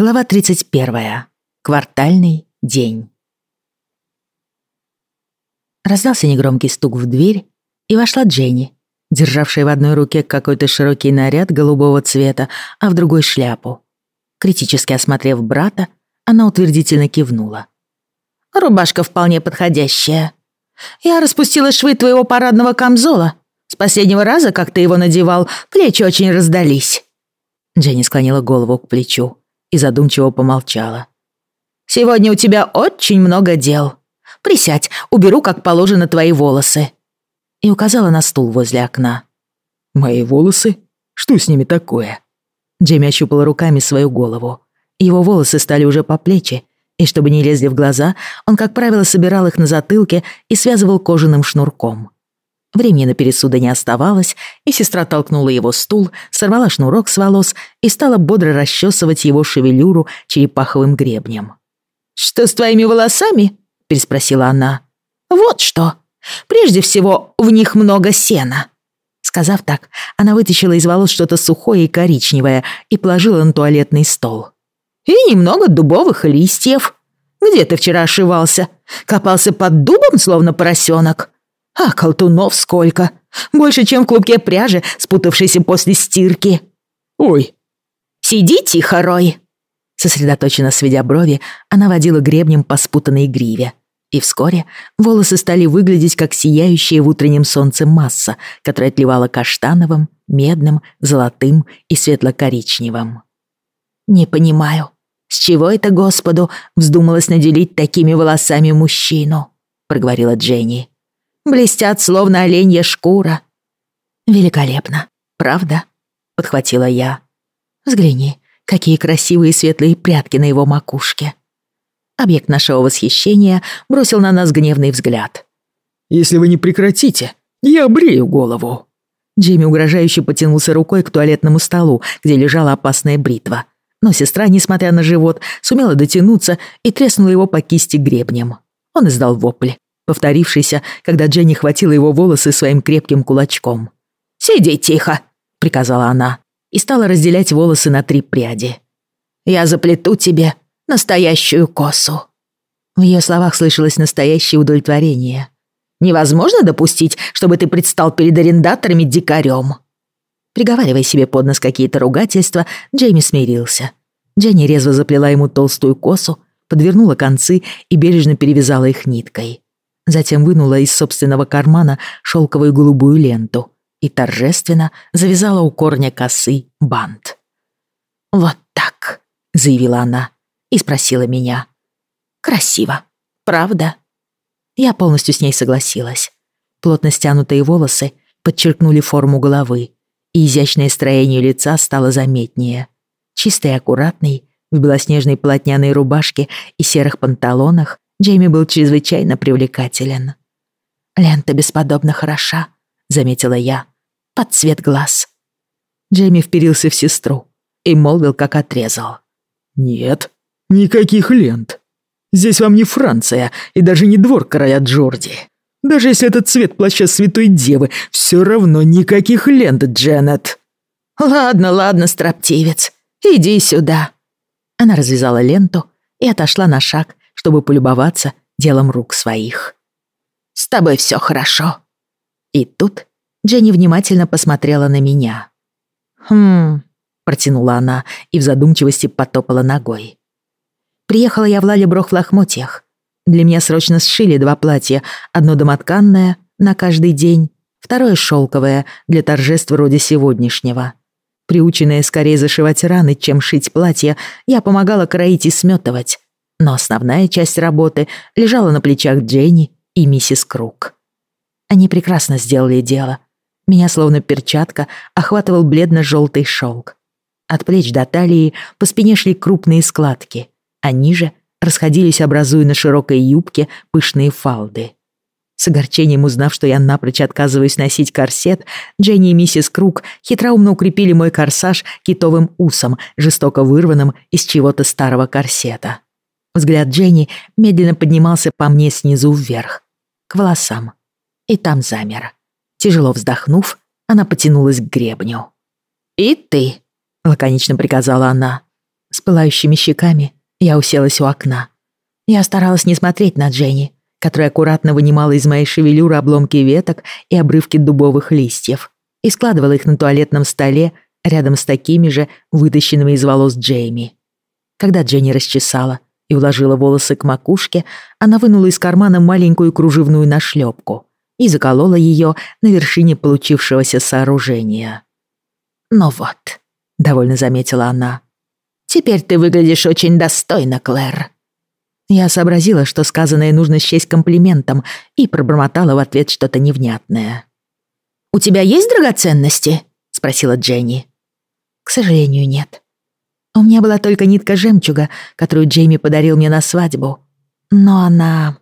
Глава 31. Квартальный день. Раздался негромкий стук в дверь, и вошла Дженни, державшая в одной руке какой-то широкий наряд голубого цвета, а в другой шляпу. Критически осмотрев брата, она утвердительно кивнула. «Рубашка вполне подходящая. Я распустила швы твоего парадного камзола. С последнего раза, как ты его надевал, плечи очень раздались». Дженни склонила голову к плечу и задумчиво помолчала. «Сегодня у тебя очень много дел. Присядь, уберу, как положено, твои волосы». И указала на стул возле окна. «Мои волосы? Что с ними такое?» Джейми ощупал руками свою голову. Его волосы стали уже по плечи, и чтобы не лезли в глаза, он, как правило, собирал их на затылке и связывал кожаным шнурком. Времени на пересуды не оставалось, и сестра толкнула его стул, сорвала шнурок с волос и стала бодро расчесывать его шевелюру черепаховым гребнем. «Что с твоими волосами?» — переспросила она. «Вот что. Прежде всего, в них много сена». Сказав так, она вытащила из волос что-то сухое и коричневое и положила на туалетный стол. «И немного дубовых листьев. Где ты вчера ошивался? Копался под дубом, словно поросенок?» А колтунов сколько! Больше, чем в клубке пряжи, спутавшейся после стирки. Ой! Сиди тихо, Рой!» Сосредоточенно сведя брови, она водила гребнем по спутанной гриве. И вскоре волосы стали выглядеть как сияющая в утреннем солнце масса, которая отливала каштановым, медным, золотым и светло-коричневым. «Не понимаю, с чего это Господу вздумалось наделить такими волосами мужчину?» — проговорила Дженни блестят, словно оленья шкура. Великолепно, правда? Подхватила я. Взгляни, какие красивые светлые прядки на его макушке. Объект нашего восхищения бросил на нас гневный взгляд. «Если вы не прекратите, я обрею голову». Джимми угрожающе потянулся рукой к туалетному столу, где лежала опасная бритва. Но сестра, несмотря на живот, сумела дотянуться и треснула его по кисти гребнем. Он издал вопль повторившийся, когда Дженни хватила его волосы своим крепким кулачком. «Сиди тихо», — приказала она, и стала разделять волосы на три пряди. «Я заплету тебе настоящую косу». В ее словах слышалось настоящее удовлетворение. «Невозможно допустить, чтобы ты предстал перед арендаторами дикарем». Приговаривая себе под нос какие-то ругательства, Джейми смирился. Дженни резво заплела ему толстую косу, подвернула концы и бережно перевязала их ниткой. Затем вынула из собственного кармана шелковую голубую ленту и торжественно завязала у корня косы бант. «Вот так», — заявила она и спросила меня. «Красиво, правда?» Я полностью с ней согласилась. Плотно стянутые волосы подчеркнули форму головы, и изящное строение лица стало заметнее. Чистый и аккуратный, в белоснежной полотняной рубашке и серых панталонах, Джейми был чрезвычайно привлекателен. «Лента бесподобно хороша», — заметила я, — «под цвет глаз». Джейми вперился в сестру и молвил, как отрезал. «Нет, никаких лент. Здесь вам не Франция и даже не двор короля Джорди. Даже если это цвет плаща Святой Девы, все равно никаких лент, Дженнет». «Ладно, ладно, строптивец, иди сюда». Она развязала ленту и отошла на шаг, чтобы полюбоваться делом рук своих. «С тобой все хорошо». И тут Дженни внимательно посмотрела на меня. «Хм...» — протянула она и в задумчивости потопала ногой. Приехала я в Лалеброх в лохмотьях. Для меня срочно сшили два платья, одно домотканное на каждый день, второе шелковое для торжеств вроде сегодняшнего. Приученная скорее зашивать раны, чем шить платья, я помогала кроить и сметывать, но основная часть работы лежала на плечах Дженни и миссис Круг. Они прекрасно сделали дело. Меня словно перчатка охватывал бледно-желтый шелк. От плеч до талии по спине шли крупные складки, а ниже расходились, образуя на широкой юбке пышные фалды. С огорчением узнав, что я напрочь отказываюсь носить корсет, Дженни и миссис Круг хитроумно укрепили мой корсаж китовым усом, жестоко вырванным из чего-то старого корсета. Взгляд Дженни медленно поднимался по мне снизу вверх, к волосам. И там замер. Тяжело вздохнув, она потянулась к гребню. «И ты», — лаконично приказала она. С пылающими щеками я уселась у окна. Я старалась не смотреть на Дженни, которая аккуратно вынимала из моей шевелюры обломки веток и обрывки дубовых листьев и складывала их на туалетном столе рядом с такими же, вытащенными из волос Джейми. Когда Дженни расчесала и уложила волосы к макушке, она вынула из кармана маленькую кружевную нашлепку и заколола ее на вершине получившегося сооружения. «Ну вот», — довольно заметила она, — «теперь ты выглядишь очень достойно, Клэр». Я сообразила, что сказанное нужно счесть комплиментом, и пробормотала в ответ что-то невнятное. «У тебя есть драгоценности?» — спросила Дженни. «К сожалению, нет. У меня была только нитка жемчуга, которую Джейми подарил мне на свадьбу. Но она...»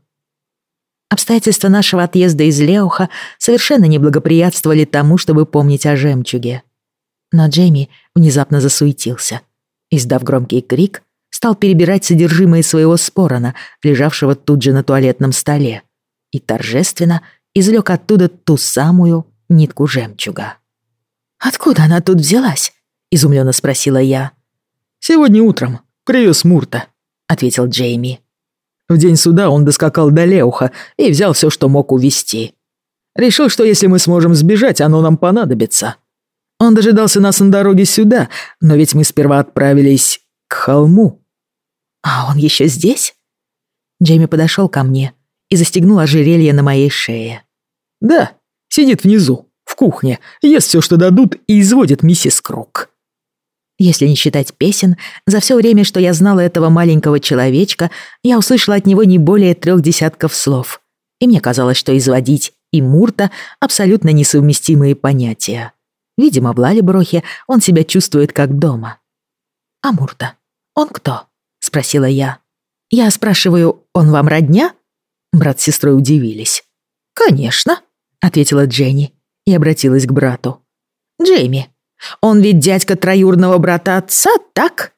Обстоятельства нашего отъезда из Леуха совершенно не благоприятствовали тому, чтобы помнить о жемчуге. Но Джейми внезапно засуетился. Издав громкий крик, стал перебирать содержимое своего спорона, лежавшего тут же на туалетном столе, и торжественно извлек оттуда ту самую нитку жемчуга. «Откуда она тут взялась?» — изумленно спросила я. «Сегодня утром привез Мурта», — ответил Джейми. В день суда он доскакал до Леуха и взял все, что мог увезти. Решил, что если мы сможем сбежать, оно нам понадобится. Он дожидался нас на дороге сюда, но ведь мы сперва отправились к холму. «А он еще здесь?» Джейми подошел ко мне и застегнул ожерелье на моей шее. «Да, сидит внизу, в кухне, ест все, что дадут, и изводит миссис Круг». Если не считать песен, за все время, что я знала этого маленького человечка, я услышала от него не более трех десятков слов. И мне казалось, что изводить и Мурта — абсолютно несовместимые понятия. Видимо, в Лалеброхе он себя чувствует как дома. А Мурта? Он кто? спросила я. Я спрашиваю, он вам родня? Брат с сестрой удивились. Конечно, ответила Дженни и обратилась к брату. Джейми, он ведь дядька троюрного брата отца, так?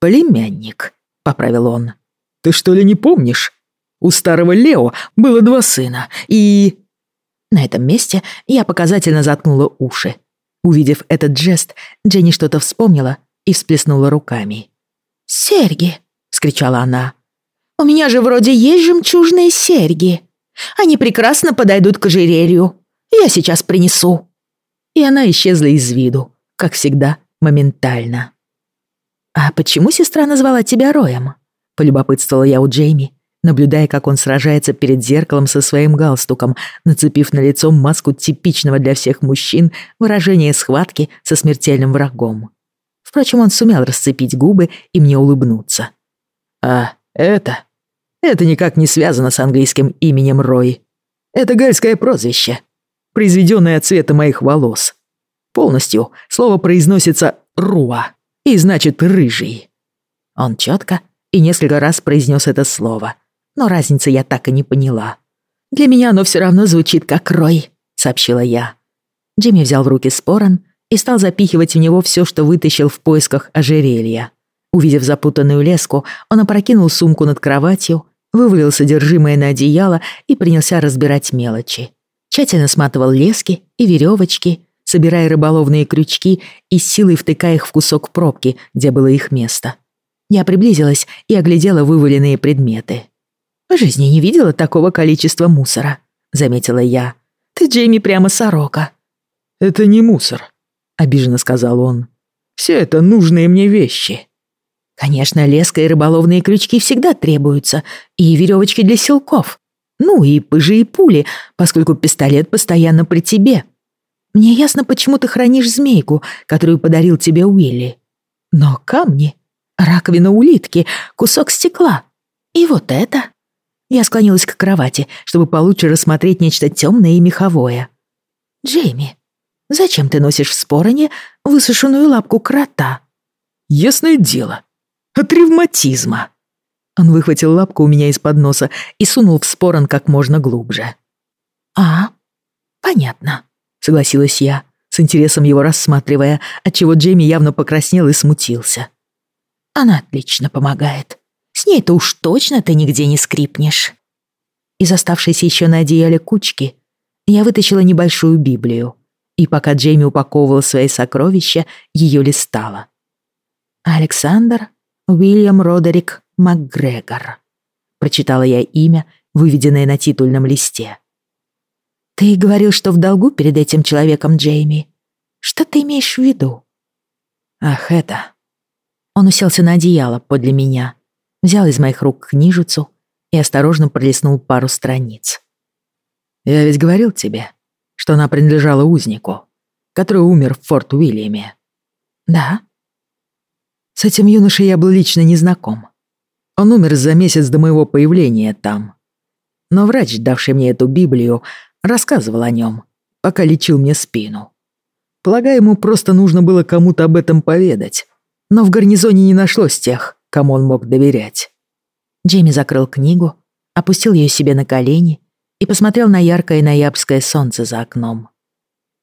Племянник, поправил он. Ты что ли не помнишь? У старого Лео было два сына, и... На этом месте я показательно заткнула уши. Увидев этот жест, Дженни что-то вспомнила и всплеснула руками. «Серьги!» — скричала она. «У меня же вроде есть жемчужные серьги. Они прекрасно подойдут к ожерелью. Я сейчас принесу». И она исчезла из виду, как всегда, моментально. «А почему сестра назвала тебя Роем?» — полюбопытствовала я у Джейми, наблюдая, как он сражается перед зеркалом со своим галстуком, нацепив на лицо маску типичного для всех мужчин выражения схватки со смертельным врагом. Впрочем, он сумел расцепить губы и мне улыбнуться. «А, это? Это никак не связано с английским именем Рой. Это гальское прозвище, произведенное от цвета моих волос. Полностью слово произносится «руа» и значит «рыжий». Он четко и несколько раз произнес это слово, но разницы я так и не поняла. «Для меня оно все равно звучит как «рой», — сообщила я. Джимми взял в руки спорон и стал запихивать в него все, что вытащил в поисках ожерелья. Увидев запутанную леску, он опрокинул сумку над кроватью, вывалил содержимое на одеяло и принялся разбирать мелочи. Тщательно сматывал лески и веревочки, собирая рыболовные крючки и силой втыкая их в кусок пробки, где было их место. Я приблизилась и оглядела вываленные предметы. «В жизни не видела такого количества мусора», — заметила я. «Ты, Джейми, прямо сорока». «Это не мусор», обиженно сказал он. «Все это нужные мне вещи». «Конечно, леска и рыболовные крючки всегда требуются, и веревочки для силков. Ну и пыжи и пули, поскольку пистолет постоянно при тебе. Мне ясно, почему ты хранишь змейку, которую подарил тебе Уилли. Но камни, раковина улитки, кусок стекла. И вот это...» Я склонилась к кровати, чтобы получше рассмотреть нечто темное и меховое. «Джейми, Зачем ты носишь в спороне высушенную лапку крота?» «Ясное дело. От ревматизма». Он выхватил лапку у меня из-под носа и сунул в спорон как можно глубже. «А, понятно», — согласилась я, с интересом его рассматривая, отчего Джейми явно покраснел и смутился. «Она отлично помогает. С ней-то уж точно ты нигде не скрипнешь». Из оставшейся еще на одеяле кучки я вытащила небольшую Библию — и пока Джейми упаковывала свои сокровища, ее листала. Александр Уильям Родерик МакГрегор. Прочитала я имя, выведенное на титульном листе. Ты говорил, что в долгу перед этим человеком, Джейми. Что ты имеешь в виду? Ах, это... Он уселся на одеяло подле меня, взял из моих рук книжицу и осторожно пролистнул пару страниц. «Я ведь говорил тебе, что она принадлежала узнику, который умер в Форт Уильяме». «Да?» С этим юношей я был лично не знаком. Он умер за месяц до моего появления там. Но врач, давший мне эту Библию, рассказывал о нем, пока лечил мне спину. Полагаю, ему просто нужно было кому-то об этом поведать, но в гарнизоне не нашлось тех, кому он мог доверять. Джейми закрыл книгу, опустил ее себе на колени и посмотрел на яркое ноябрьское солнце за окном.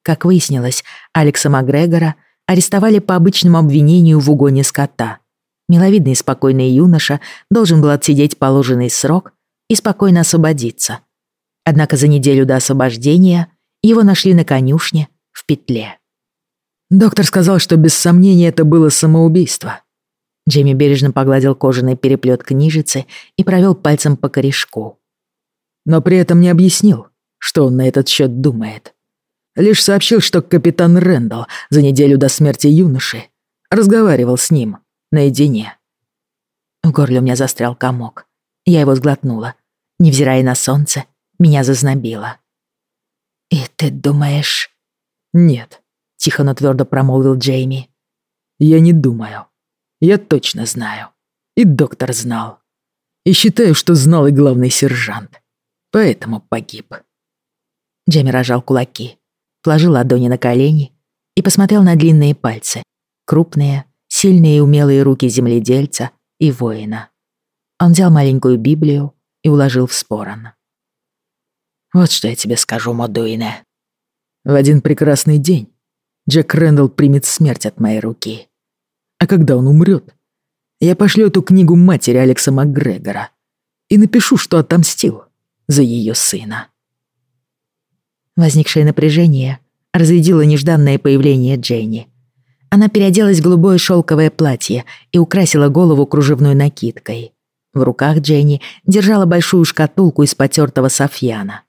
Как выяснилось, Алекса Макгрегора арестовали по обычному обвинению в угоне скота. Миловидный спокойный юноша должен был отсидеть положенный срок и спокойно освободиться. Однако за неделю до освобождения его нашли на конюшне в петле. Доктор сказал, что без сомнения это было самоубийство. Джейми бережно погладил кожаный переплет книжицы и провел пальцем по корешку. Но при этом не объяснил, что он на этот счет думает. Лишь сообщил, что капитан Рэндалл за неделю до смерти юноши разговаривал с ним наедине. В горле у меня застрял комок. Я его сглотнула. Невзирая на солнце, меня зазнобило. «И ты думаешь...» «Нет», Тихо, но твердо промолвил Джейми. «Я не думаю. Я точно знаю. И доктор знал. И считаю, что знал и главный сержант. Поэтому погиб». Джейми рожал кулаки, положил ладони на колени и посмотрел на длинные пальцы. Крупные, сильные и умелые руки земледельца и воина. Он взял маленькую Библию и уложил в спорон. «Вот что я тебе скажу, Модуине. В один прекрасный день Джек Рэндалл примет смерть от моей руки. А когда он умрет, я пошлю эту книгу матери Алекса МакГрегора и напишу, что отомстил за ее сына. Возникшее напряжение разрядило нежданное появление Дженни. Она переоделась в голубое шелковое платье и украсила голову кружевной накидкой. В руках Дженни держала большую шкатулку из потертого софьяна.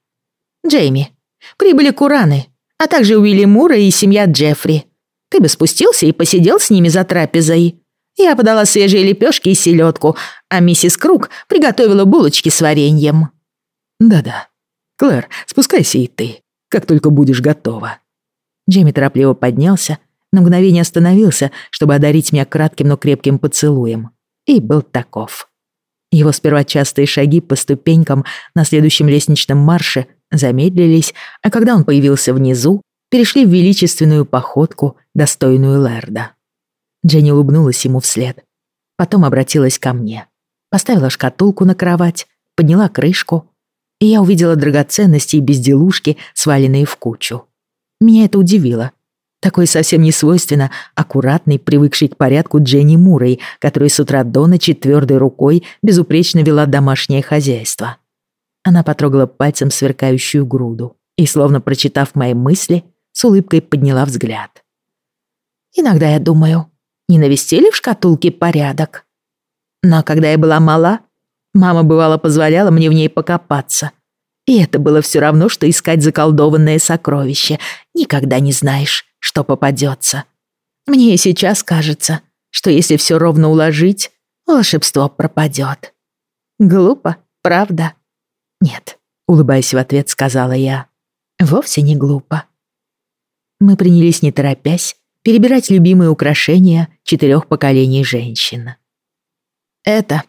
«Джейми, прибыли кураны а также Уилли Мура и семья Джеффри. Ты бы спустился и посидел с ними за трапезой. Я подала свежие лепешки и селедку, а миссис Круг приготовила булочки с вареньем. Да-да. Клэр, спускайся и ты, как только будешь готова. Джейми торопливо поднялся, на мгновение остановился, чтобы одарить меня кратким, но крепким поцелуем. И был таков. Его сперва частые шаги по ступенькам на следующем лестничном марше замедлились, а когда он появился внизу, перешли в величественную походку, достойную Лерда. Дженни улыбнулась ему вслед. Потом обратилась ко мне. Поставила шкатулку на кровать, подняла крышку, и я увидела драгоценности и безделушки, сваленные в кучу. Меня это удивило. Такое совсем не свойственно аккуратной, привыкшей к порядку Дженни Мурой, которая с утра до ночи твердой рукой безупречно вела домашнее хозяйство. Она потрогала пальцем сверкающую груду и, словно прочитав мои мысли, с улыбкой подняла взгляд. «Иногда я думаю, не навестили в шкатулке порядок? Но когда я была мала, мама бывало позволяла мне в ней покопаться. И это было все равно, что искать заколдованное сокровище. Никогда не знаешь, что попадется. Мне и сейчас кажется, что если все ровно уложить, волшебство пропадет. Глупо, правда?» «Нет», — улыбаясь в ответ, сказала я. «Вовсе не глупо». Мы принялись, не торопясь, перебирать любимые украшения четырех поколений женщин. «Это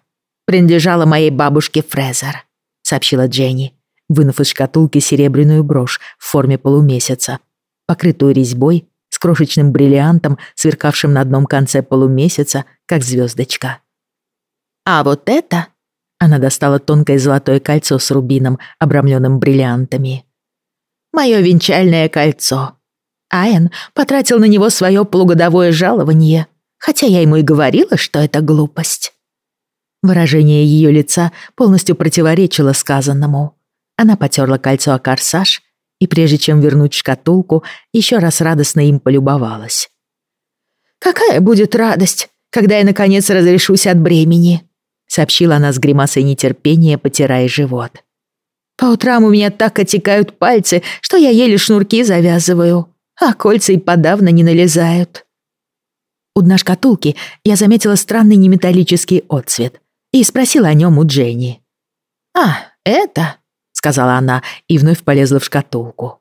принадлежало моей бабушке Фрезер», — сообщила Дженни, вынув из шкатулки серебряную брошь в форме полумесяца, покрытую резьбой с крошечным бриллиантом, сверкавшим на одном конце полумесяца, как звездочка. «А вот это она достала тонкое золотое кольцо с рубином, обрамленным бриллиантами. «Мое венчальное кольцо. Айн потратил на него свое полугодовое жалование, хотя я ему и говорила, что это глупость». Выражение ее лица полностью противоречило сказанному. Она потерла кольцо о корсаж и, прежде чем вернуть шкатулку, еще раз радостно им полюбовалась. «Какая будет радость, когда я, наконец, разрешусь от бремени», — сообщила она с гримасой нетерпения, потирая живот. «По утрам у меня так отекают пальцы, что я еле шнурки завязываю, а кольца и подавно не налезают». У дна шкатулки я заметила странный неметаллический отцвет и спросила о нем у Дженни. «А, это?» — сказала она и вновь полезла в шкатулку.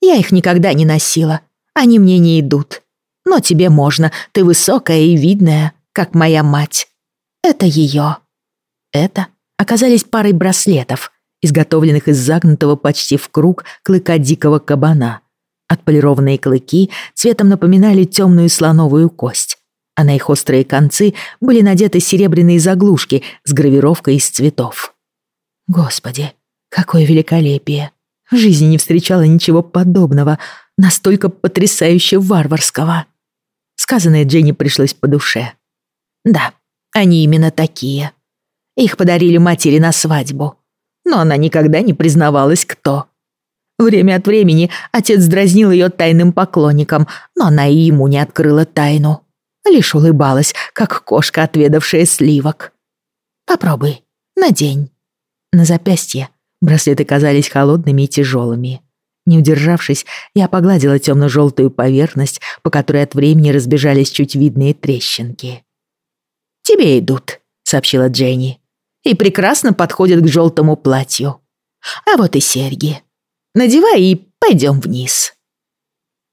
«Я их никогда не носила. Они мне не идут. Но тебе можно, ты высокая и видная, как моя мать. Это ее». Это оказались парой браслетов, изготовленных из загнутого почти в круг клыка дикого кабана. Отполированные клыки цветом напоминали темную слоновую кость, а на их острые концы были надеты серебряные заглушки с гравировкой из цветов. Господи, какое великолепие! В жизни не встречала ничего подобного, настолько потрясающе варварского. Сказанное Дженни пришлось по душе. Да, они именно такие. Их подарили матери на свадьбу. Но она никогда не признавалась, кто. Время от времени отец дразнил ее тайным поклонником, но она и ему не открыла тайну. Лишь улыбалась, как кошка, отведавшая сливок. «Попробуй, надень». На запястье браслеты казались холодными и тяжелыми. Не удержавшись, я погладила темно-желтую поверхность, по которой от времени разбежались чуть видные трещинки. «Тебе идут», — сообщила Дженни, «и прекрасно подходят к желтому платью. А вот и серьги. Надевай и пойдем вниз».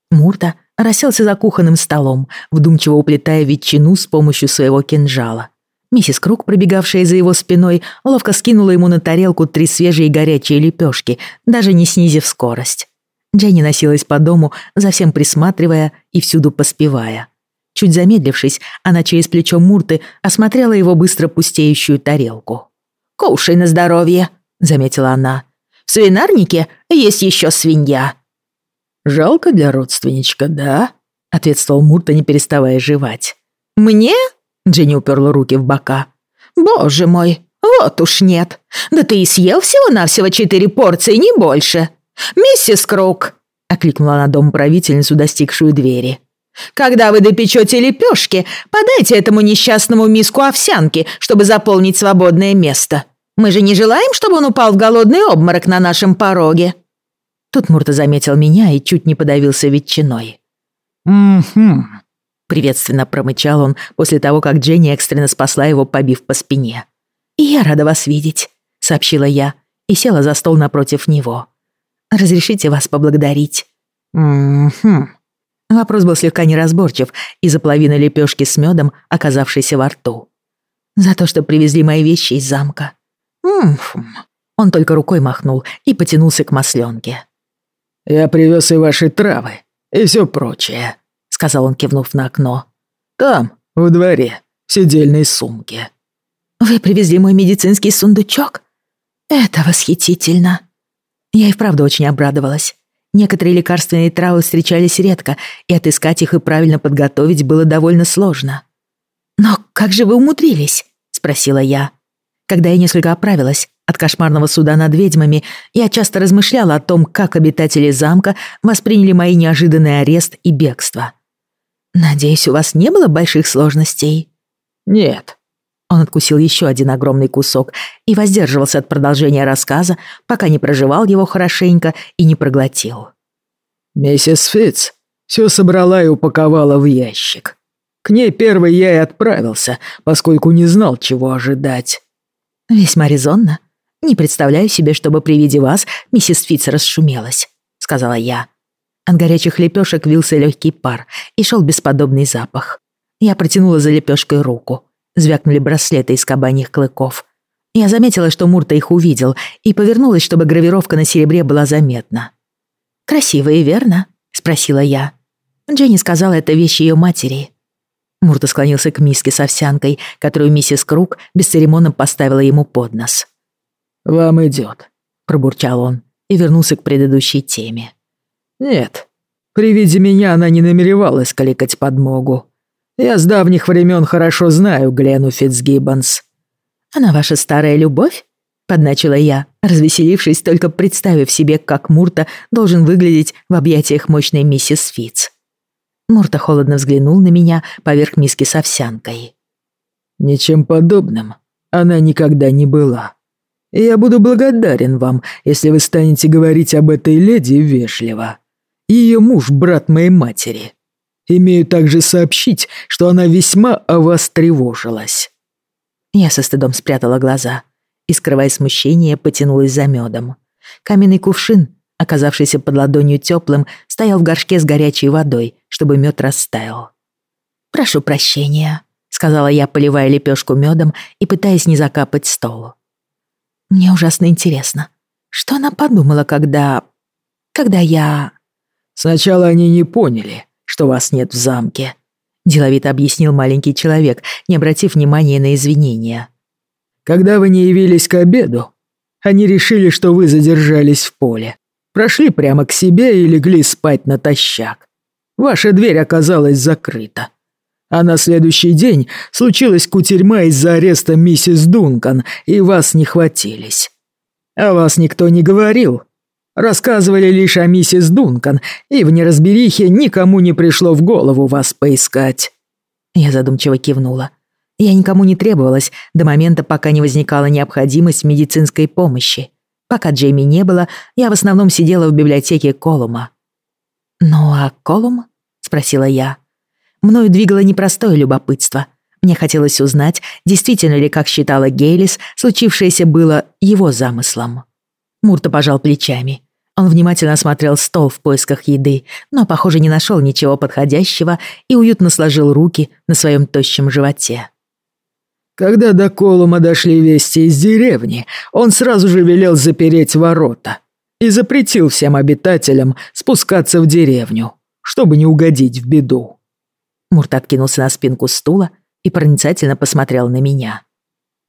Мурта расселся за кухонным столом, вдумчиво уплетая ветчину с помощью своего кинжала. Миссис Круг, пробегавшая за его спиной, ловко скинула ему на тарелку три свежие горячие лепешки, даже не снизив скорость. Дженни носилась по дому, за всем присматривая и всюду поспевая. Чуть замедлившись, она через плечо Мурты осмотрела его быстро пустеющую тарелку. «Кушай на здоровье», — заметила она. «В свинарнике есть еще свинья». «Жалко для родственничка, да?» — ответствовал Мурта, не переставая жевать. «Мне?» Дженни уперла руки в бока. «Боже мой, вот уж нет. Да ты и съел всего-навсего четыре порции, не больше. Миссис Круг!» — окликнула она домоправительницу, достигшую двери. «Когда вы допечете лепешки, подайте этому несчастному миску овсянки, чтобы заполнить свободное место. Мы же не желаем, чтобы он упал в голодный обморок на нашем пороге». Тут Мурта заметил меня и чуть не подавился ветчиной. «Угу», Приветственно промычал он после того, как Дженни экстренно спасла его, побив по спине. «И я рада вас видеть», — сообщила я и села за стол напротив него. «Разрешите вас поблагодарить?» «Угу». Вопрос был слегка неразборчив из-за половины лепешки с медом, оказавшейся во рту. «За то, что привезли мои вещи из замка». «Ммм». Он только рукой махнул и потянулся к масленке. «Я привез и ваши травы, и все прочее», сказал он, кивнув на окно. «Там, в дворе, в сидельной сумке». «Вы привезли мой медицинский сундучок? Это восхитительно!» Я и вправду очень обрадовалась. Некоторые лекарственные травы встречались редко, и отыскать их и правильно подготовить было довольно сложно. «Но как же вы умудрились?» — спросила я. Когда я несколько оправилась от кошмарного суда над ведьмами, я часто размышляла о том, как обитатели замка восприняли мои неожиданный арест и бегство. «Надеюсь, у вас не было больших сложностей?» «Нет». Он откусил еще один огромный кусок и воздерживался от продолжения рассказа, пока не проживал его хорошенько и не проглотил. «Миссис Фитц все собрала и упаковала в ящик. К ней первый я и отправился, поскольку не знал, чего ожидать». «Весьма резонно. Не представляю себе, чтобы при виде вас миссис Фитц расшумелась», — сказала я. От горячих лепешек вился легкий пар и шел бесподобный запах. Я протянула за лепешкой руку. Звякнули браслеты из кабаньих клыков. Я заметила, что Мурта их увидел, и повернулась, чтобы гравировка на серебре была заметна. «Красивые, верно?» — спросила я. Дженни сказала, это вещь ее матери. Мурта склонился к миске с овсянкой, которую миссис Круг бесцеремонно поставила ему под нос. «Вам идет», — пробурчал он и вернулся к предыдущей теме. Нет, при виде меня она не намеревалась кликать подмогу. Я с давних времен хорошо знаю Глену Фитцгиббонс. Она ваша старая любовь? Подначила я, развеселившись, только представив себе, как Мурта должен выглядеть в объятиях мощной миссис Фитц. Мурта холодно взглянул на меня поверх миски с овсянкой. «Ничем подобным она никогда не была. Я буду благодарен вам, если вы станете говорить об этой леди вежливо. Ее муж — брат моей матери. Имею также сообщить, что она весьма о вас тревожилась». Я со стыдом спрятала глаза и, скрывая смущение, потянулась за медом. Каменный кувшин, оказавшийся под ладонью теплым, стоял в горшке с горячей водой, чтобы мед растаял. «Прошу прощения», — сказала я, поливая лепешку медом и пытаясь не закапать стол. «Мне ужасно интересно, что она подумала, когда... когда я...» «Сначала они не поняли, что вас нет в замке», — деловито объяснил маленький человек, не обратив внимания на извинения. «Когда вы не явились к обеду, они решили, что вы задержались в поле, прошли прямо к себе и легли спать натощак. Ваша дверь оказалась закрыта. А на следующий день случилась кутерьма из-за ареста миссис Дункан, и вас не хватились. А вас никто не говорил, Рассказывали лишь о миссис Дункан, и в неразберихе никому не пришло в голову вас поискать». Я задумчиво кивнула. Я никому не требовалась до момента, пока не возникала необходимость медицинской помощи. Пока Джейми не было, я в основном сидела в библиотеке Колума. «Ну а Колум?» — спросила я. Мною двигало непростое любопытство. Мне хотелось узнать, действительно ли, как считала Гейлис, случившееся было его замыслом. Мурта пожал плечами. Он внимательно осмотрел стол в поисках еды, но, похоже, не нашел ничего подходящего и уютно сложил руки на своем тощем животе. Когда до Колума дошли вести из деревни, он сразу же велел запереть ворота и запретил всем обитателям спускаться в деревню, чтобы не угодить в беду. Мурт откинулся на спинку стула и проницательно посмотрел на меня.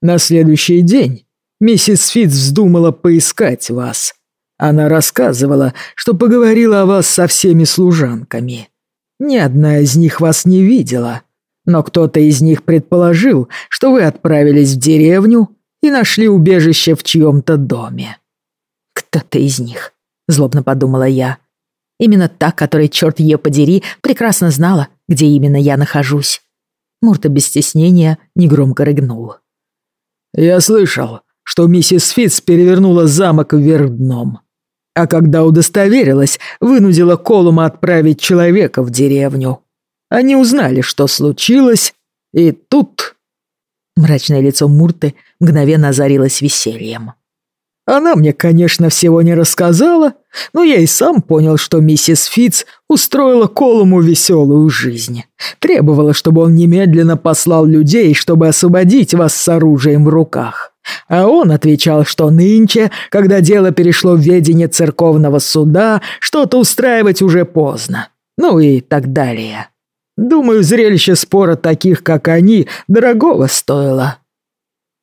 На следующий день Миссис Фитц вздумала поискать вас. Она рассказывала, что поговорила о вас со всеми служанками. Ни одна из них вас не видела, но кто-то из них предположил, что вы отправились в деревню и нашли убежище в чьем-то доме. «Кто-то из них», — злобно подумала я. Именно та, которая, черт ее подери, прекрасно знала, где именно я нахожусь. Мурта без стеснения негромко рыгнул. «Я слышал, что миссис Фитц перевернула замок вверх дном. А когда удостоверилась, вынудила Колума отправить человека в деревню. Они узнали, что случилось, и тут... Мрачное лицо Мурты мгновенно озарилось весельем. Она мне, конечно, всего не рассказала, но я и сам понял, что миссис Фитц устроила Колуму веселую жизнь. Требовала, чтобы он немедленно послал людей, чтобы освободить вас с оружием в руках. А он отвечал, что нынче, когда дело перешло в ведение церковного суда, что-то устраивать уже поздно. Ну и так далее. Думаю, зрелище спора таких, как они, дорогого стоило.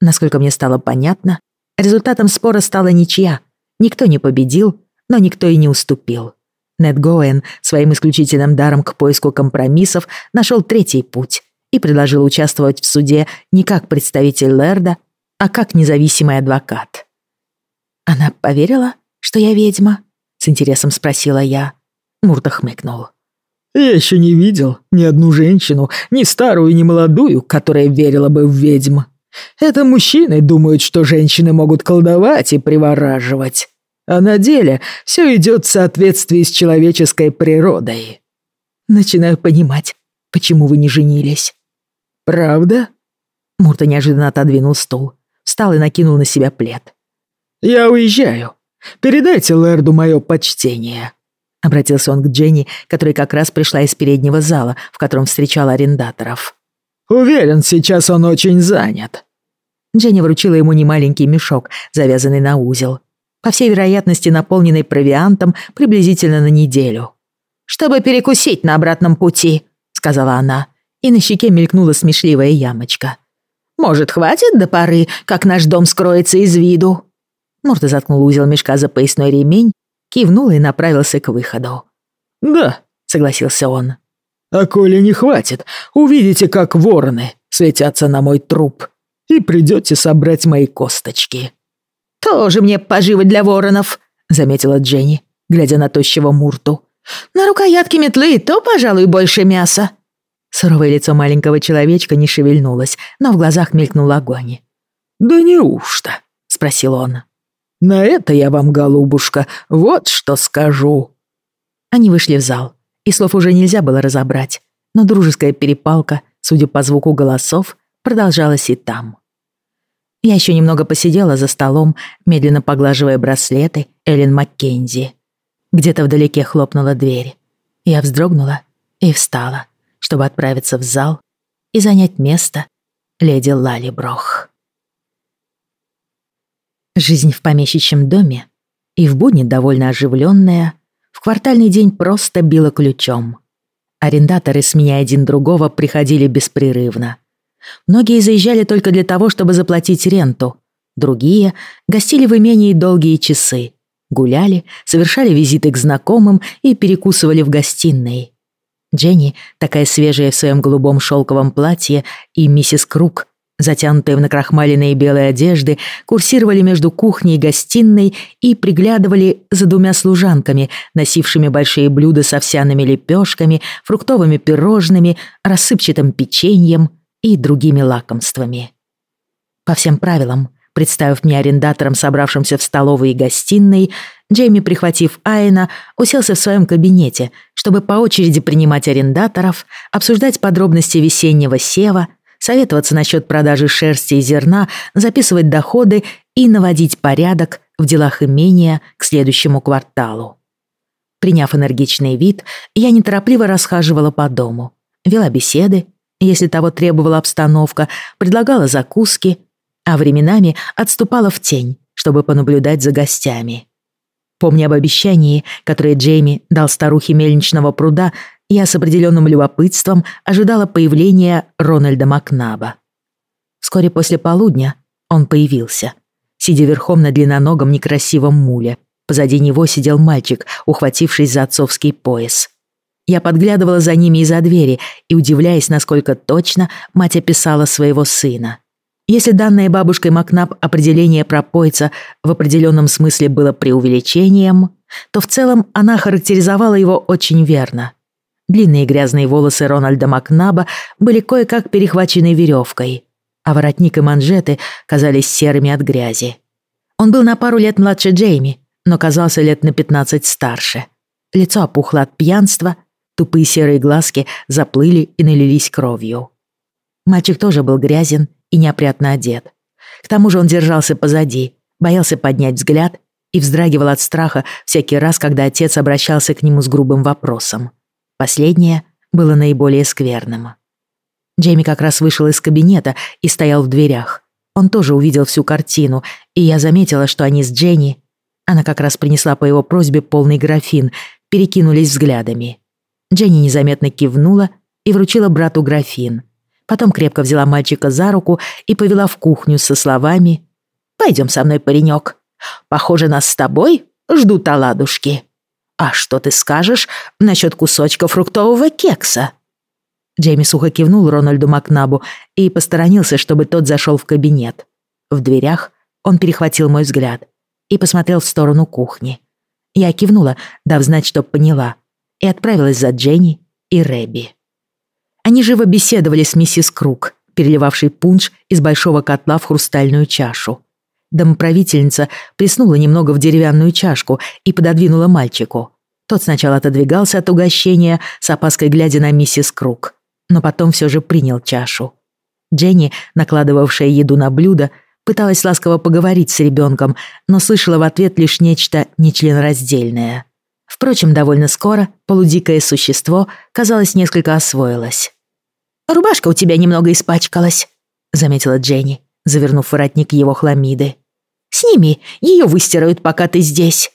Насколько мне стало понятно, Результатом спора стала ничья. Никто не победил, но никто и не уступил. Нед Гоэн своим исключительным даром к поиску компромиссов нашел третий путь и предложил участвовать в суде не как представитель Лерда, а как независимый адвокат. «Она поверила, что я ведьма?» — с интересом спросила я. Мурта хмыкнул. «Я еще не видел ни одну женщину, ни старую, ни молодую, которая верила бы в ведьм», это мужчины думают, что женщины могут колдовать и привораживать. А на деле все идет в соответствии с человеческой природой. Начинаю понимать, почему вы не женились. Правда? Мурта неожиданно отодвинул стул, встал и накинул на себя плед. Я уезжаю. Передайте Лэрду мое почтение. Обратился он к Дженни, которая как раз пришла из переднего зала, в котором встречал арендаторов. Уверен, сейчас он очень занят». Дженни вручила ему немаленький мешок, завязанный на узел. По всей вероятности, наполненный провиантом приблизительно на неделю. «Чтобы перекусить на обратном пути», — сказала она, и на щеке мелькнула смешливая ямочка. «Может, хватит до поры, как наш дом скроется из виду?» Мурта заткнул узел мешка за поясной ремень, кивнул и направился к выходу. «Да», — согласился он. А коли не хватит, увидите, как вороны светятся на мой труп, и придете собрать мои косточки». «Тоже мне поживы для воронов», — заметила Дженни, глядя на тощего Мурту. На рукоятке метлы и то, пожалуй, больше мяса». Суровое лицо маленького человечка не шевельнулось, но в глазах мелькнул огонь. «Да неужто?» — спросил он. «На это я вам, голубушка, вот что скажу». Они вышли в зал, и слов уже нельзя было разобрать, но дружеская перепалка, судя по звуку голосов, продолжалась и там. Я еще немного посидела за столом, медленно поглаживая браслеты Эллен Маккензи. Где-то вдалеке хлопнула дверь. Я вздрогнула и встала, чтобы отправиться в зал и занять место леди Лали Брох. Жизнь в помещичьем доме и в будни довольно оживленная, в квартальный день просто била ключом. Арендаторы, сменяя один другого, приходили беспрерывно. Многие заезжали только для того, чтобы заплатить ренту. Другие гостили в имении долгие часы, гуляли, совершали визиты к знакомым и перекусывали в гостиной. Дженни, такая свежая в своем голубом шелковом платье, и миссис Круг, затянутые в накрахмаленные белые одежды, курсировали между кухней и гостиной и приглядывали за двумя служанками, носившими большие блюда с овсяными лепешками, фруктовыми пирожными, рассыпчатым печеньем и другими лакомствами. По всем правилам, представив мне арендатором, собравшимся в столовой и гостиной, Джейми, прихватив Айна, уселся в своем кабинете, чтобы по очереди принимать арендаторов, обсуждать подробности весеннего сева — советоваться насчет продажи шерсти и зерна, записывать доходы и наводить порядок в делах имения к следующему кварталу. Приняв энергичный вид, я неторопливо расхаживала по дому, вела беседы, если того требовала обстановка, предлагала закуски, а временами отступала в тень, чтобы понаблюдать за гостями. Помня об обещании, которое Джейми дал старухе мельничного пруда, я с определенным любопытством ожидала появления Рональда Макнаба. Вскоре после полудня он появился, сидя верхом на длинноногом некрасивом муле. Позади него сидел мальчик, ухватившись за отцовский пояс. Я подглядывала за ними из-за двери и, удивляясь, насколько точно мать описала своего сына. Если данное бабушкой Макнаб определение пропойца в определенном смысле было преувеличением, то в целом она характеризовала его очень верно. Длинные грязные волосы Рональда Макнаба были кое-как перехвачены веревкой, а воротник и манжеты казались серыми от грязи. Он был на пару лет младше Джейми, но казался лет на пятнадцать старше. Лицо опухло от пьянства, тупые серые глазки заплыли и налились кровью. Мальчик тоже был грязен и неопрятно одет. К тому же он держался позади, боялся поднять взгляд и вздрагивал от страха всякий раз, когда отец обращался к нему с грубым вопросом. Последнее было наиболее скверным. Джейми как раз вышел из кабинета и стоял в дверях. Он тоже увидел всю картину, и я заметила, что они с Дженни, она как раз принесла по его просьбе полный графин, перекинулись взглядами. Дженни незаметно кивнула и вручила брату графин. Потом крепко взяла мальчика за руку и повела в кухню со словами «Пойдем со мной, паренек. Похоже, нас с тобой ждут оладушки». «А что ты скажешь насчет кусочка фруктового кекса?» Джейми сухо кивнул Рональду Макнабу и посторонился, чтобы тот зашел в кабинет. В дверях он перехватил мой взгляд и посмотрел в сторону кухни. Я кивнула, дав знать, что поняла, и отправилась за Дженни и Рэби. Они живо беседовали с миссис Круг, переливавшей пунш из большого котла в хрустальную чашу. Домоправительница плеснула немного в деревянную чашку и пододвинула мальчику. Тот сначала отодвигался от угощения, с опаской глядя на миссис Круг, но потом все же принял чашу. Дженни, накладывавшая еду на блюдо, пыталась ласково поговорить с ребенком, но слышала в ответ лишь нечто нечленораздельное. Впрочем, довольно скоро полудикое существо, казалось, несколько освоилось. «Рубашка у тебя немного испачкалась», — заметила Дженни, завернув воротник его хламиды. «Сними, ее выстирают, пока ты здесь».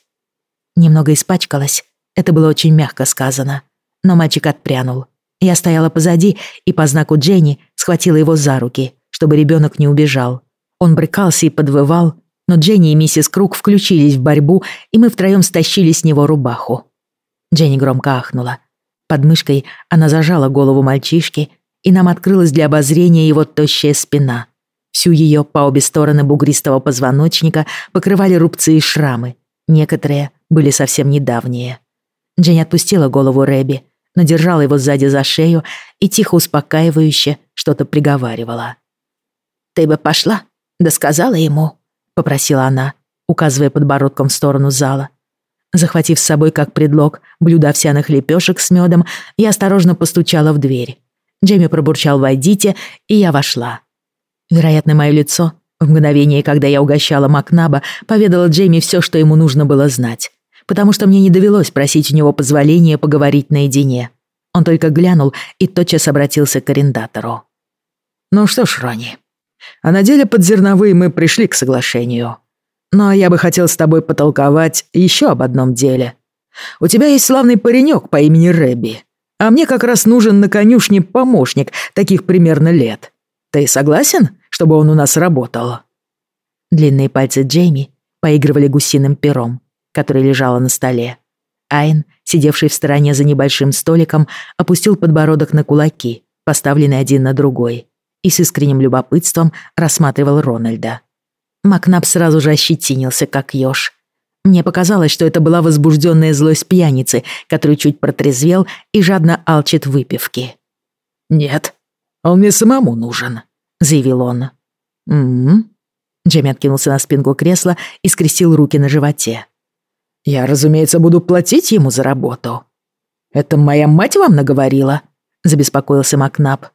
Немного испачкалась. Это было очень мягко сказано. Но мальчик отпрянул. Я стояла позади и по знаку Дженни схватила его за руки, чтобы ребенок не убежал. Он брыкался и подвывал, но Дженни и миссис Круг включились в борьбу, и мы втроем стащили с него рубаху. Дженни громко ахнула. Под мышкой она зажала голову мальчишки, и нам открылась для обозрения его тощая спина. Всю ее по обе стороны бугристого позвоночника покрывали рубцы и шрамы. Некоторые были совсем недавние. Дженни отпустила голову Рэби, но держала его сзади за шею и тихо успокаивающе что-то приговаривала. «Ты бы пошла, да сказала ему», — попросила она, указывая подбородком в сторону зала. Захватив с собой как предлог блюдо овсяных лепешек с медом, я осторожно постучала в дверь. Джейми пробурчал «Войдите», и я вошла. Вероятно, мое лицо, в мгновение, когда я угощала Макнаба, поведала Джейми все, что ему нужно было знать, потому что мне не довелось просить у него позволения поговорить наедине. Он только глянул и тотчас обратился к арендатору. «Ну что ж, Ронни, а на деле под зерновые мы пришли к соглашению. Но я бы хотел с тобой потолковать еще об одном деле. У тебя есть славный паренек по имени Рэбби, а мне как раз нужен на конюшне помощник таких примерно лет. Ты согласен, чтобы он у нас работал?» Длинные пальцы Джейми поигрывали гусиным пером, который лежало на столе. Айн, сидевший в стороне за небольшим столиком, опустил подбородок на кулаки, поставленные один на другой, и с искренним любопытством рассматривал Рональда. Макнаб сразу же ощетинился, как ёж. Мне показалось, что это была возбужденная злость пьяницы, который чуть протрезвел и жадно алчит выпивки. «Нет, он мне самому нужен», — заявил он. «М-м-м». Джемми откинулся на спинку кресла и скрестил руки на животе. «Я, разумеется, буду платить ему за работу». «Это моя мать вам наговорила?» — забеспокоился Макнаб.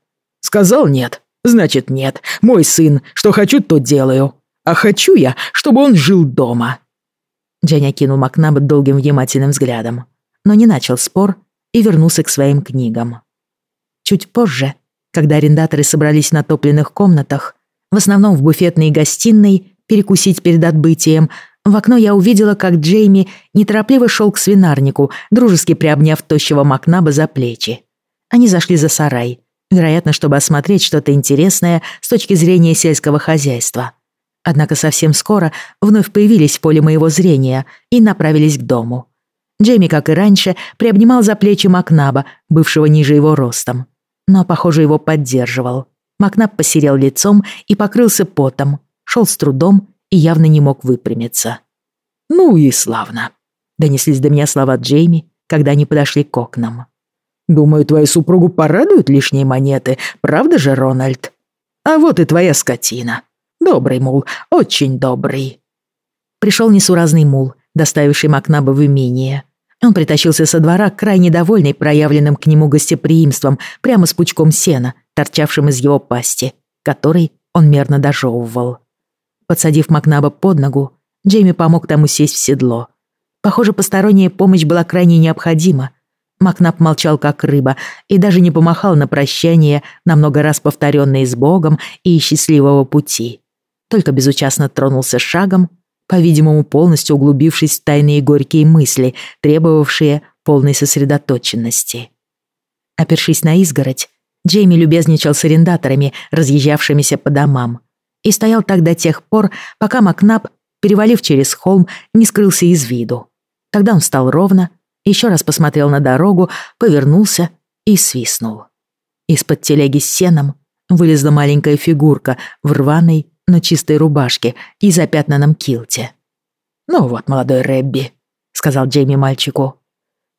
«Сказал нет, значит нет. Мой сын, что хочу, то делаю. А хочу я, чтобы он жил дома». Дженни окинул Макнаба долгим внимательным взглядом, но не начал спор и вернулся к своим книгам. Чуть позже, когда арендаторы собрались в натопленных комнатах, в основном в буфетной и гостиной, перекусить перед отбытием, в окно я увидела, как Джейми неторопливо шел к свинарнику, дружески приобняв тощего Макнаба за плечи. Они зашли за сарай, вероятно, чтобы осмотреть что-то интересное с точки зрения сельского хозяйства. Однако совсем скоро вновь появились в поле моего зрения и направились к дому. Джейми, как и раньше, приобнимал за плечи Макнаба, бывшего ниже его ростом. Но, похоже, его поддерживал. Макнаб посерел лицом и покрылся потом, шел с трудом и явно не мог выпрямиться. «Ну и славно», — донеслись до меня слова Джейми, когда они подошли к окнам. «Думаю, твою супругу порадуют лишние монеты, правда же, Рональд? А вот и твоя скотина. Добрый мул, очень добрый». Пришел несуразный мул, доставивший Макнаба в имение. Он притащился со двора, крайне довольный проявленным к нему гостеприимством, прямо с пучком сена, торчавшим из его пасти, который он мерно дожевывал. Подсадив Макнаба под ногу, Джейми помог тому сесть в седло. Похоже, посторонняя помощь была крайне необходима. Макнаб молчал как рыба и даже не помахал на прощание на много раз повторенные с Богом и счастливого пути только безучастно тронулся шагом, по-видимому, полностью углубившись в тайные горькие мысли, требовавшие полной сосредоточенности. Опершись на изгородь, Джейми любезничал с арендаторами, разъезжавшимися по домам, и стоял так до тех пор, пока Макнаб, перевалив через холм, не скрылся из виду. Тогда он встал ровно, еще раз посмотрел на дорогу, повернулся и свистнул. Из-под телеги с сеном вылезла маленькая фигурка в рваной, но чистой рубашке и запятнанном килте. «Ну вот, молодой Рэбби», — сказал Джейми мальчику.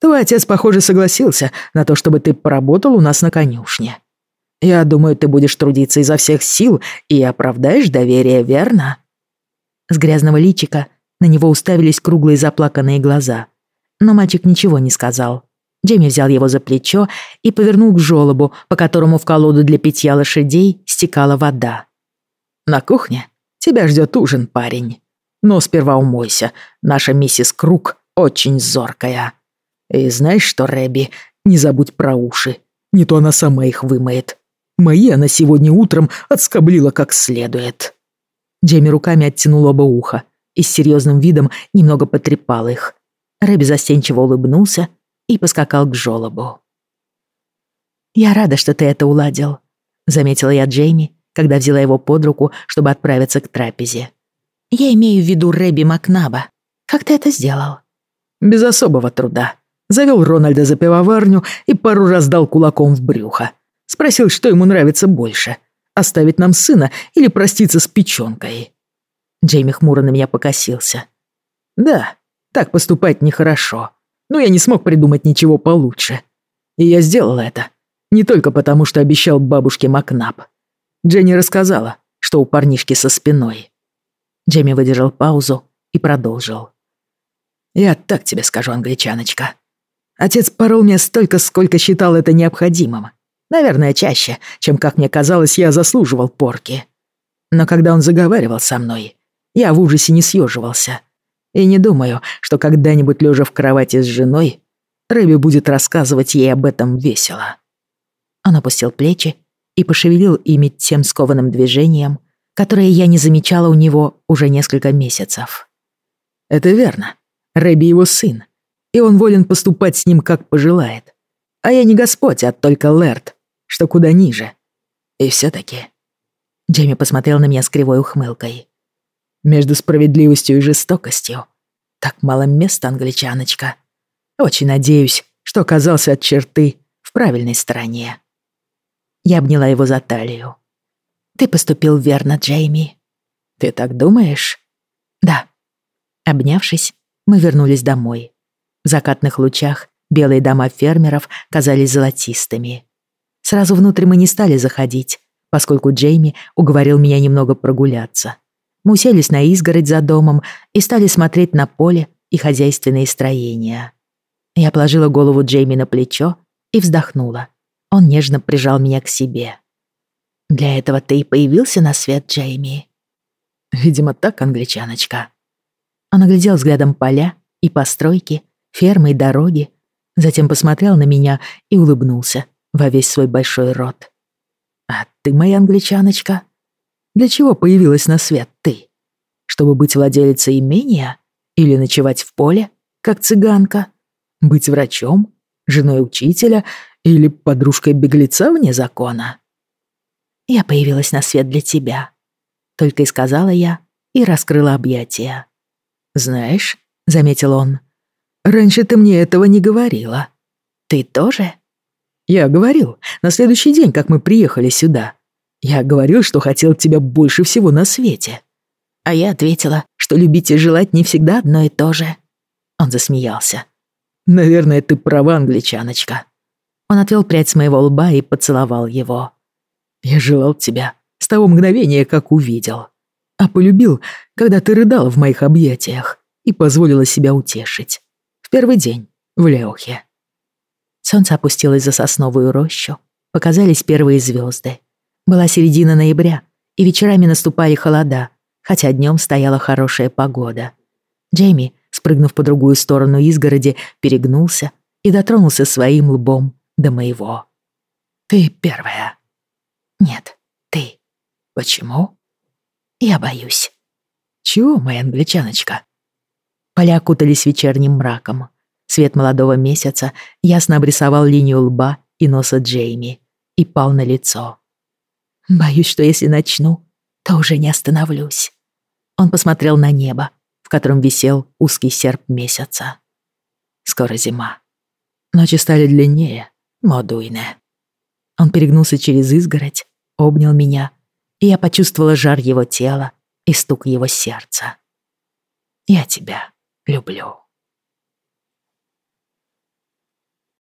«Твой отец, похоже, согласился на то, чтобы ты поработал у нас на конюшне. Я думаю, ты будешь трудиться изо всех сил и оправдаешь доверие, верно?» С грязного личика на него уставились круглые заплаканные глаза. Но мальчик ничего не сказал. Джейми взял его за плечо и повернул к жёлобу, по которому в колоду для питья лошадей стекала вода. На кухне тебя ждет ужин, парень. Но сперва умойся. Наша миссис Круг очень зоркая. И знаешь что, Рэби, не забудь про уши. Не то она сама их вымоет. Мои она сегодня утром отскоблила как следует». Джейми руками оттянул оба уха и с серьезным видом немного потрепал их. Рэби застенчиво улыбнулся и поскакал к жёлобу. «Я рада, что ты это уладил», — заметила я Джейми, когда взяла его под руку, чтобы отправиться к трапезе. «Я имею в виду Рэби Макнаба. Как ты это сделал?» «Без особого труда. Завел Рональда за пивоварню и пару раз дал кулаком в брюхо. Спросил, что ему нравится больше. Оставить нам сына или проститься с печенкой?» Джейми хмуро на меня покосился. «Да, так поступать нехорошо. но я не смог придумать ничего получше. И я сделал это не только потому, что обещал бабушке Макнап. Дженни рассказала, что у парнишки со спиной. Джейми выдержал паузу и продолжил. «Я так тебе скажу, англичаночка. Отец порол мне столько, сколько считал это необходимым. Наверное, чаще, чем, как мне казалось, я заслуживал порки. Но когда он заговаривал со мной, я в ужасе не съеживался. И не думаю, что когда-нибудь, лежа в кровати с женой, Рэби будет рассказывать ей об этом весело. Он опустил плечи и пошевелил ими тем скованным движением, которое я не замечала у него уже несколько месяцев. «Это верно. Рэби его сын, и он волен поступать с ним, как пожелает. А я не господь, а только Лэрд, что куда ниже. И все таки Джейми посмотрел на меня с кривой ухмылкой. Между справедливостью и жестокостью так мало места, англичаночка. Очень надеюсь, что оказался от черты в правильной стороне. Я обняла его за талию. «Ты поступил верно, Джейми». «Ты так думаешь?» «Да». Обнявшись, мы вернулись домой. В закатных лучах белые дома фермеров казались золотистыми. Сразу внутрь мы не стали заходить, поскольку Джейми уговорил меня немного прогуляться. Мы уселись на изгородь за домом и стали смотреть на поле и хозяйственные строения. Я положила голову Джейми на плечо и вздохнула. Он нежно прижал меня к себе. «Для этого ты и появился на свет, Джейми?» «Видимо, так, англичаночка». Он оглядел взглядом поля и постройки, фермы и дороги, затем посмотрел на меня и улыбнулся во весь свой большой рот. «А ты моя англичаночка? Для чего появилась на свет ты? Чтобы быть владелицей имения? Или ночевать в поле, как цыганка? Быть врачом? Женой учителя? Или подружкой беглеца вне закона?» «Я появилась на свет для тебя», — только и сказала я и раскрыла объятия. «Знаешь», — заметил он, — «раньше ты мне этого не говорила». «Ты тоже?» Я говорил, на следующий день, как мы приехали сюда. Я говорил, что хотел тебя больше всего на свете. А я ответила, что любить и желать не всегда одно и то же. Он засмеялся. Наверное, ты права, англичаночка. Он отвел прядь с моего лба и поцеловал его. Я желал тебя с того мгновения, как увидел. А полюбил, когда ты рыдала в моих объятиях и позволила себя утешить. В первый день в Леохе. Солнце опустилось за сосновую рощу, показались первые звезды. Была середина ноября, и вечерами наступали холода, хотя днем стояла хорошая погода. Джейми, спрыгнув по другую сторону изгороди, перегнулся и дотронулся своим лбом до моего. «Ты первая». «Нет, ты». «Почему?» «Я боюсь». «Чего, моя англичаночка?» Поля окутались вечерним мраком. Свет молодого месяца ясно обрисовал линию лба и носа Джейми и пал на лицо. Боюсь, что если начну, то уже не остановлюсь. Он посмотрел на небо, в котором висел узкий серп месяца. Скоро зима. Ночи стали длиннее, Модуйне. Он перегнулся через изгородь, обнял меня, и я почувствовала жар его тела и стук его сердца. Я тебя люблю.